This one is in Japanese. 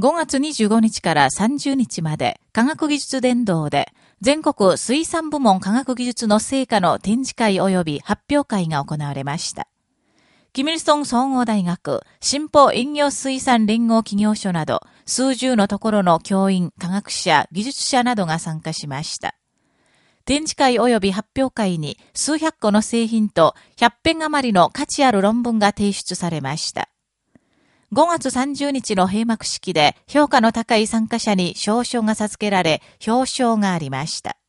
5月25日から30日まで科学技術伝道で全国水産部門科学技術の成果の展示会及び発表会が行われました。キミルソン総合大学、新法飲料水産連合企業所など、数十のところの教員、科学者、技術者などが参加しました。展示会及び発表会に数百個の製品と100編余りの価値ある論文が提出されました。5月30日の閉幕式で評価の高い参加者に賞書が授けられ、表彰がありました。